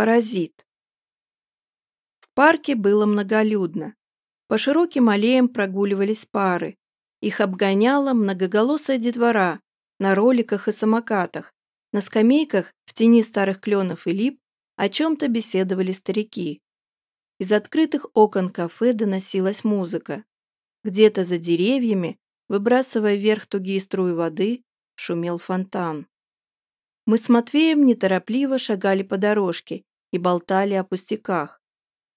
Паразит. В парке было многолюдно. По широким аллеям прогуливались пары. Их обгоняла многоголосая детвора на роликах и самокатах. На скамейках в тени старых кленов и лип о чем-то беседовали старики. Из открытых окон кафе доносилась музыка. Где-то за деревьями, выбрасывая вверх тугие струи воды, шумел фонтан. Мы с Матвеем неторопливо шагали по дорожке и болтали о пустяках.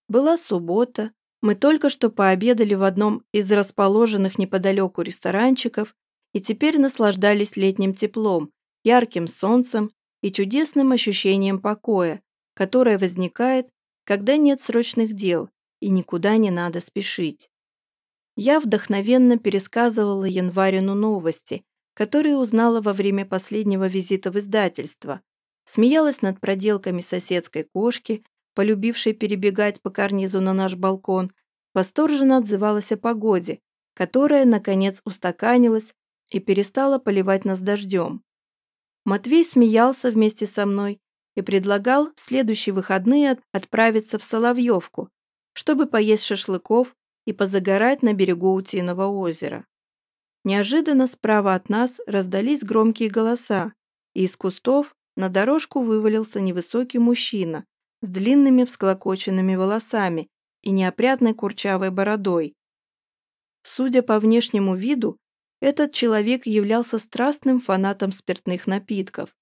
Была суббота, мы только что пообедали в одном из расположенных неподалеку ресторанчиков и теперь наслаждались летним теплом, ярким солнцем и чудесным ощущением покоя, которое возникает, когда нет срочных дел и никуда не надо спешить. Я вдохновенно пересказывала Январину новости, которые узнала во время последнего визита в издательство, смеялась над проделками соседской кошки, полюбившей перебегать по карнизу на наш балкон, восторженно отзывалась о погоде, которая, наконец, устаканилась и перестала поливать нас дождем. Матвей смеялся вместе со мной и предлагал в следующие выходные отправиться в Соловьевку, чтобы поесть шашлыков и позагорать на берегу Утиного озера. Неожиданно справа от нас раздались громкие голоса, и из кустов на дорожку вывалился невысокий мужчина с длинными всклокоченными волосами и неопрятной курчавой бородой. Судя по внешнему виду, этот человек являлся страстным фанатом спиртных напитков.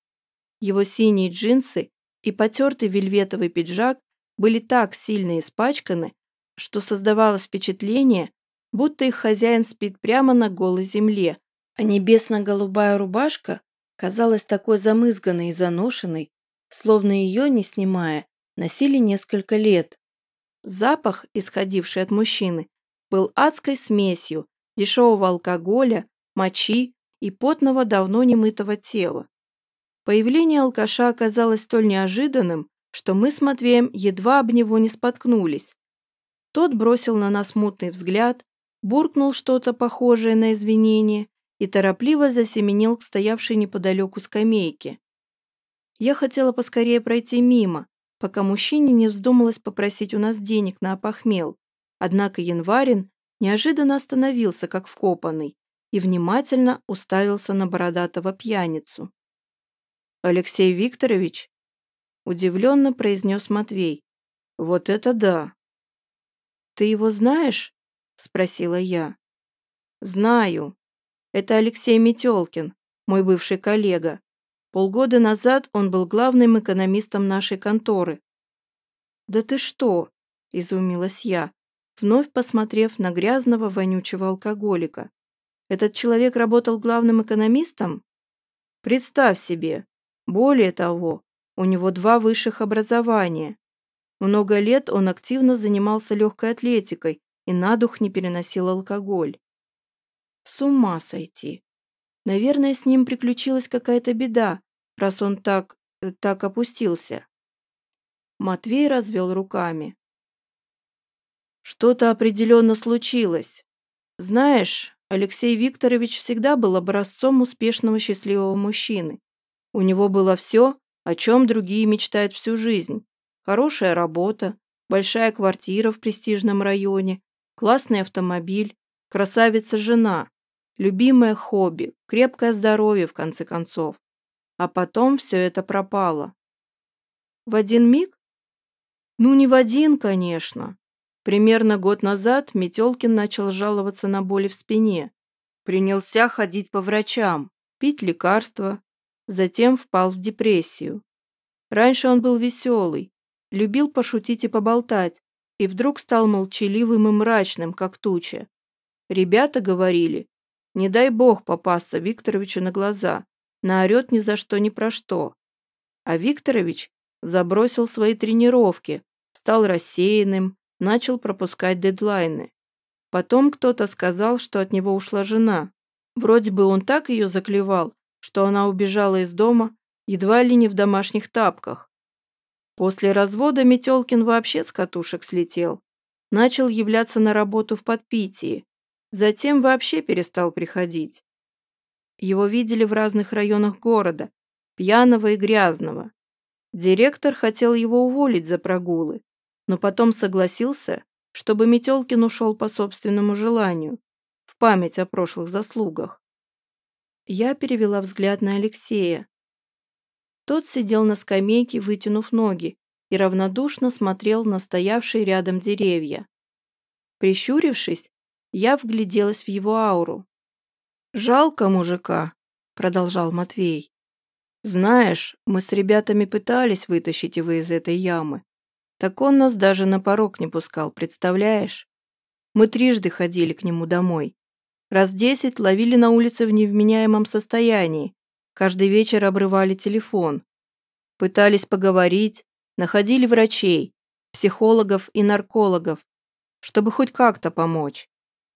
Его синие джинсы и потертый вельветовый пиджак были так сильно испачканы, что создавалось впечатление, будто их хозяин спит прямо на голой земле, а небесно-голубая рубашка казалась такой замызганной и заношенной, словно ее, не снимая, носили несколько лет. Запах, исходивший от мужчины, был адской смесью дешевого алкоголя, мочи и потного давно немытого тела. Появление алкаша оказалось столь неожиданным, что мы с Матвеем едва об него не споткнулись. Тот бросил на нас мутный взгляд, буркнул что-то похожее на извинение и торопливо засеменил к стоявшей неподалеку скамейке. Я хотела поскорее пройти мимо, пока мужчине не вздумалось попросить у нас денег на опохмел, однако Январин неожиданно остановился, как вкопанный, и внимательно уставился на бородатого пьяницу. «Алексей Викторович?» – удивленно произнес Матвей. «Вот это да!» «Ты его знаешь?» – спросила я. «Знаю. Это Алексей Метелкин, мой бывший коллега. Полгода назад он был главным экономистом нашей конторы». «Да ты что?» – изумилась я, вновь посмотрев на грязного вонючего алкоголика. «Этот человек работал главным экономистом?» «Представь себе. Более того, у него два высших образования. Много лет он активно занимался легкой атлетикой и на дух не переносил алкоголь. С ума сойти. Наверное, с ним приключилась какая-то беда, раз он так... Э, так опустился. Матвей развел руками. Что-то определенно случилось. Знаешь, Алексей Викторович всегда был образцом успешного счастливого мужчины. У него было все, о чем другие мечтают всю жизнь. Хорошая работа, большая квартира в престижном районе, классный автомобиль, красавица-жена, любимое хобби, крепкое здоровье, в конце концов. А потом все это пропало. В один миг? Ну, не в один, конечно. Примерно год назад Метелкин начал жаловаться на боли в спине. Принялся ходить по врачам, пить лекарства, затем впал в депрессию. Раньше он был веселый, любил пошутить и поболтать, и вдруг стал молчаливым и мрачным, как туча. Ребята говорили, не дай бог попасться Викторовичу на глаза, наорет ни за что ни про что. А Викторович забросил свои тренировки, стал рассеянным, начал пропускать дедлайны. Потом кто-то сказал, что от него ушла жена. Вроде бы он так ее заклевал, что она убежала из дома едва ли не в домашних тапках. После развода Метелкин вообще с катушек слетел. Начал являться на работу в подпитии. Затем вообще перестал приходить. Его видели в разных районах города, пьяного и грязного. Директор хотел его уволить за прогулы, но потом согласился, чтобы Метелкин ушел по собственному желанию, в память о прошлых заслугах. Я перевела взгляд на Алексея. Тот сидел на скамейке, вытянув ноги, и равнодушно смотрел на стоявшие рядом деревья. Прищурившись, я вгляделась в его ауру. «Жалко мужика», — продолжал Матвей. «Знаешь, мы с ребятами пытались вытащить его из этой ямы. Так он нас даже на порог не пускал, представляешь? Мы трижды ходили к нему домой. Раз десять ловили на улице в невменяемом состоянии. Каждый вечер обрывали телефон. Пытались поговорить, находили врачей, психологов и наркологов, чтобы хоть как-то помочь.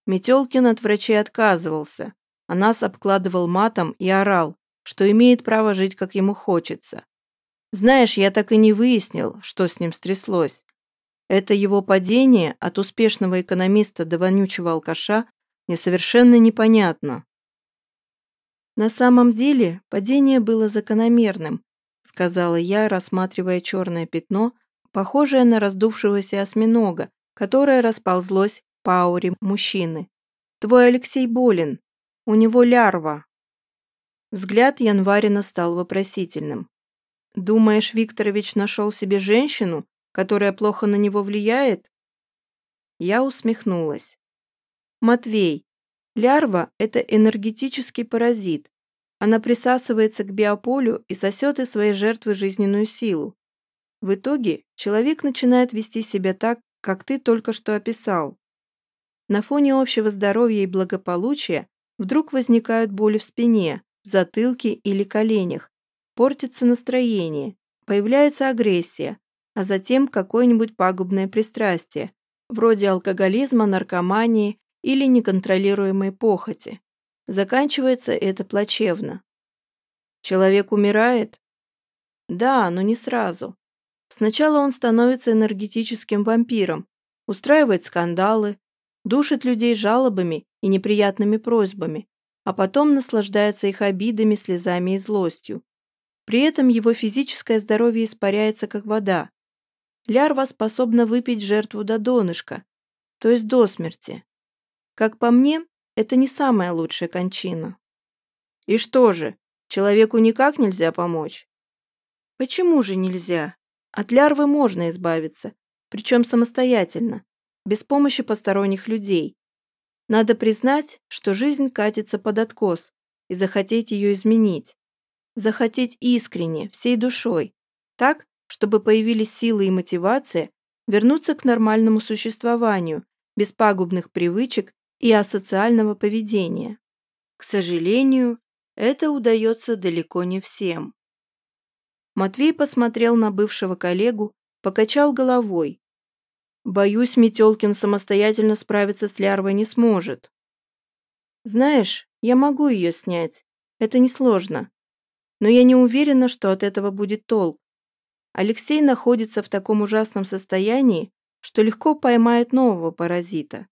Метелкин от врачей отказывался, а нас обкладывал матом и орал, что имеет право жить, как ему хочется. Знаешь, я так и не выяснил, что с ним стряслось. Это его падение от успешного экономиста до вонючего алкаша мне совершенно непонятно. На самом деле падение было закономерным, сказала я, рассматривая черное пятно, похожее на раздувшегося осьминога, которое расползлось по ауре мужчины. Твой Алексей болен. У него лярва. Взгляд Январина стал вопросительным. Думаешь, Викторович нашел себе женщину, которая плохо на него влияет? Я усмехнулась. Матвей, лярва – это энергетический паразит. Она присасывается к биополю и сосет из своей жертвы жизненную силу. В итоге человек начинает вести себя так, как ты только что описал. На фоне общего здоровья и благополучия вдруг возникают боли в спине, в затылке или коленях, портится настроение, появляется агрессия, а затем какое-нибудь пагубное пристрастие, вроде алкоголизма, наркомании или неконтролируемой похоти. Заканчивается это плачевно. Человек умирает? Да, но не сразу. Сначала он становится энергетическим вампиром, устраивает скандалы, душит людей жалобами и неприятными просьбами, а потом наслаждается их обидами, слезами и злостью. При этом его физическое здоровье испаряется, как вода. Лярва способна выпить жертву до донышка, то есть до смерти. Как по мне, это не самая лучшая кончина. И что же, человеку никак нельзя помочь? Почему же нельзя? От лярвы можно избавиться, причем самостоятельно, без помощи посторонних людей. Надо признать, что жизнь катится под откос, и захотеть ее изменить захотеть искренне, всей душой, так, чтобы появились силы и мотивация вернуться к нормальному существованию, без пагубных привычек и асоциального поведения. К сожалению, это удается далеко не всем. Матвей посмотрел на бывшего коллегу, покачал головой. «Боюсь, Метелкин самостоятельно справиться с лярвой не сможет». «Знаешь, я могу ее снять. Это несложно но я не уверена, что от этого будет толк. Алексей находится в таком ужасном состоянии, что легко поймает нового паразита.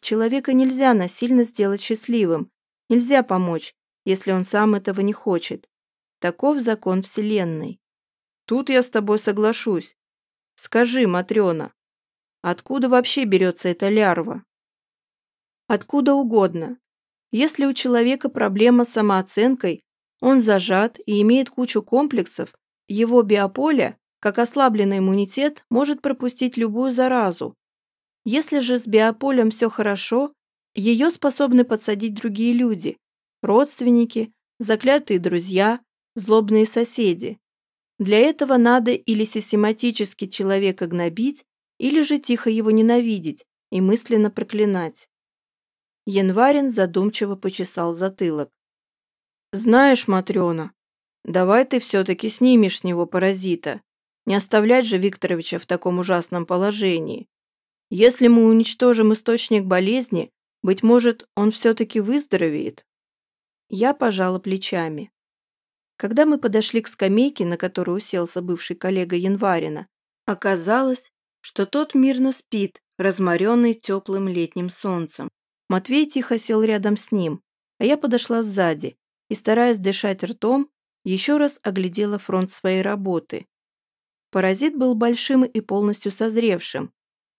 Человека нельзя насильно сделать счастливым, нельзя помочь, если он сам этого не хочет. Таков закон Вселенной. Тут я с тобой соглашусь. Скажи, Матрена, откуда вообще берется эта лярва? Откуда угодно. Если у человека проблема с самооценкой, он зажат и имеет кучу комплексов. Его биополе, как ослабленный иммунитет, может пропустить любую заразу. Если же с биополем все хорошо, ее способны подсадить другие люди, родственники, заклятые друзья, злобные соседи. Для этого надо или систематически человека гнобить, или же тихо его ненавидеть и мысленно проклинать. Январин задумчиво почесал затылок. «Знаешь, Матрёна, давай ты все-таки снимешь с него паразита. Не оставлять же Викторовича в таком ужасном положении. Если мы уничтожим источник болезни, быть может, он все-таки выздоровеет». Я пожала плечами. Когда мы подошли к скамейке, на которой уселся бывший коллега Январина, оказалось, что тот мирно спит, разморенный теплым летним солнцем. Матвей тихо сел рядом с ним, а я подошла сзади и, стараясь дышать ртом, еще раз оглядела фронт своей работы. Паразит был большим и полностью созревшим.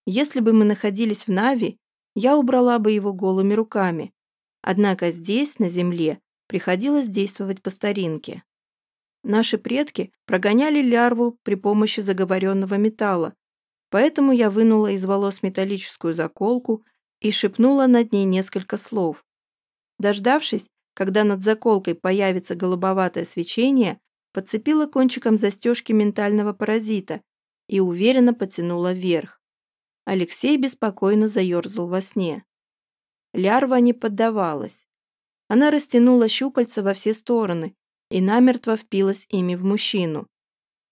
Если бы мы находились в Нави, я убрала бы его голыми руками. Однако здесь, на Земле, приходилось действовать по старинке. Наши предки прогоняли лярву при помощи заговоренного металла, поэтому я вынула из волос металлическую заколку и шепнула над ней несколько слов. Дождавшись, когда над заколкой появится голубоватое свечение, подцепила кончиком застежки ментального паразита и уверенно потянула вверх. Алексей беспокойно заерзал во сне. Лярва не поддавалась. Она растянула щупальца во все стороны и намертво впилась ими в мужчину.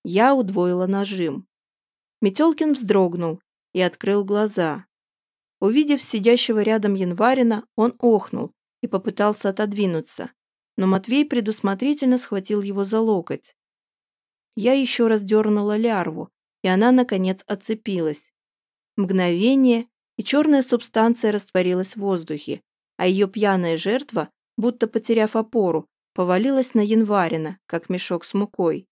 Я удвоила нажим. Метелкин вздрогнул и открыл глаза. Увидев сидящего рядом январина, он охнул и попытался отодвинуться, но Матвей предусмотрительно схватил его за локоть. Я еще раз дернула лярву, и она, наконец, отцепилась. Мгновение, и черная субстанция растворилась в воздухе, а ее пьяная жертва, будто потеряв опору, повалилась на январина, как мешок с мукой.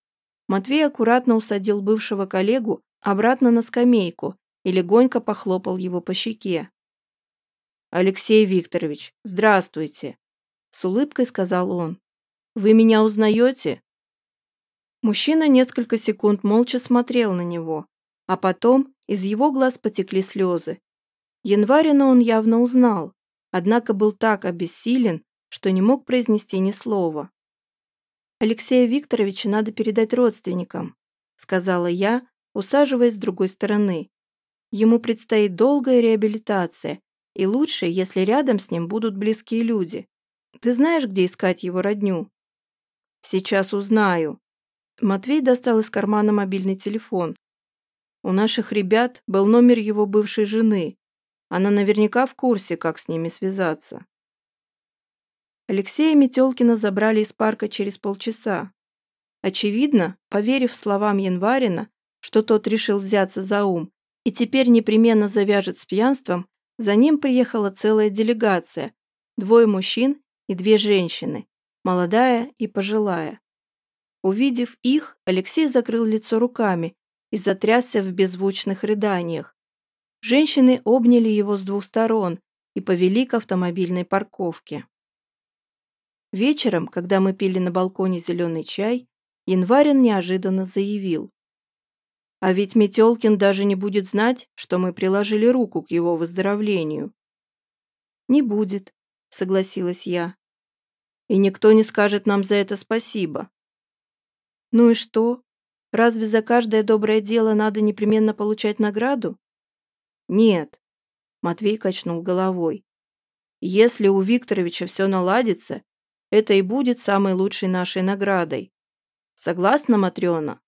Матвей аккуратно усадил бывшего коллегу обратно на скамейку и легонько похлопал его по щеке. «Алексей Викторович, здравствуйте!» С улыбкой сказал он. «Вы меня узнаете?» Мужчина несколько секунд молча смотрел на него, а потом из его глаз потекли слезы. Январина он явно узнал, однако был так обессилен, что не мог произнести ни слова. «Алексея Викторовича надо передать родственникам», сказала я, усаживаясь с другой стороны. Ему предстоит долгая реабилитация, и лучше, если рядом с ним будут близкие люди. Ты знаешь, где искать его родню? Сейчас узнаю. Матвей достал из кармана мобильный телефон. У наших ребят был номер его бывшей жены. Она наверняка в курсе, как с ними связаться. Алексея Метелкина забрали из парка через полчаса. Очевидно, поверив словам Январина, что тот решил взяться за ум и теперь непременно завяжет с пьянством, за ним приехала целая делегация, двое мужчин и две женщины, молодая и пожилая. Увидев их, Алексей закрыл лицо руками и затрясся в беззвучных рыданиях. Женщины обняли его с двух сторон и повели к автомобильной парковке. Вечером, когда мы пили на балконе зеленый чай, Январин неожиданно заявил. А ведь Метелкин даже не будет знать, что мы приложили руку к его выздоровлению. Не будет, согласилась я. И никто не скажет нам за это спасибо. Ну и что? Разве за каждое доброе дело надо непременно получать награду? Нет, Матвей качнул головой. Если у Викторовича все наладится, это и будет самой лучшей нашей наградой. Согласна, Матрена?